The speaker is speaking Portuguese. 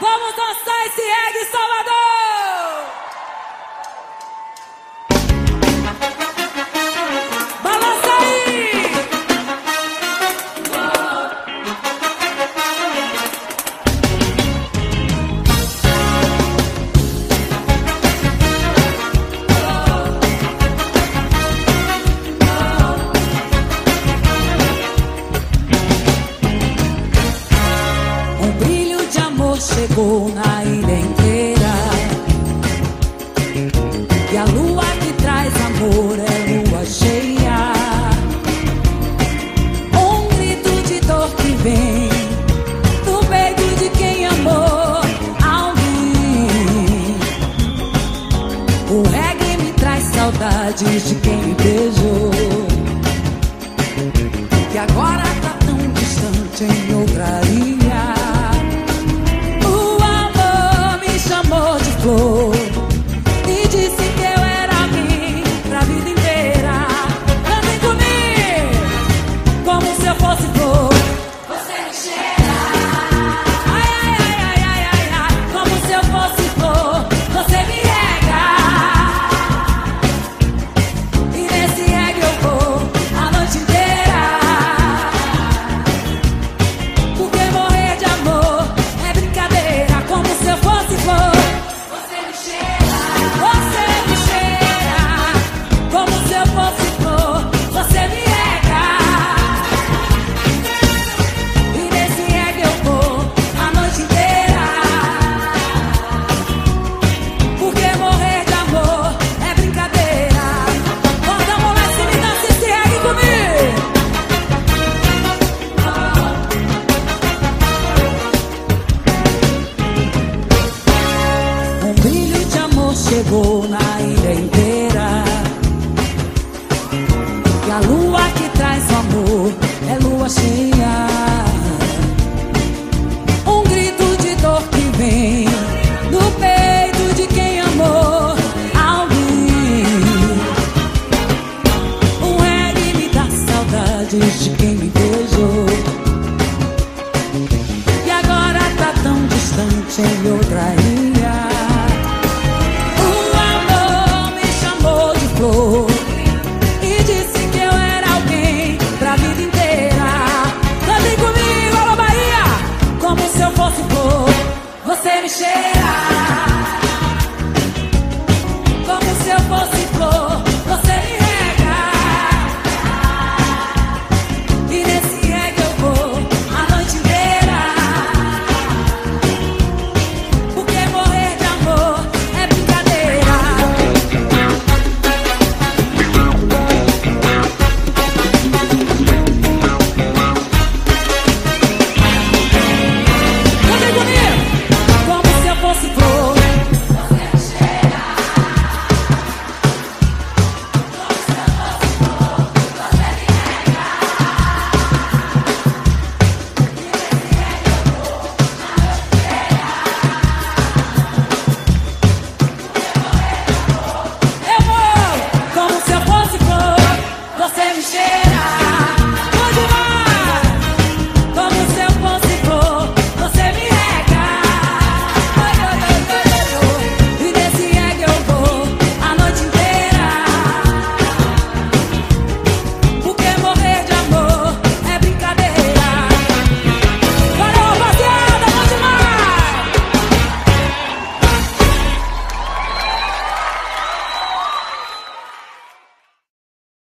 Vamos dançar esse reggae, Salvador! Chegou na ilha inteira. E a lua que traz amor é lua cheia. Um grito de dor que vem do peito de quem amou alguém. O reggae me traz saudades de quem me beijou. Na ilha inteira. E a lua que traz amor é lua cheia. Um grito de dor que vem do peito de quem amou alguém. Um reggae me dá saudades de quem me beijou. E agora tá tão distante em outra ilha. share.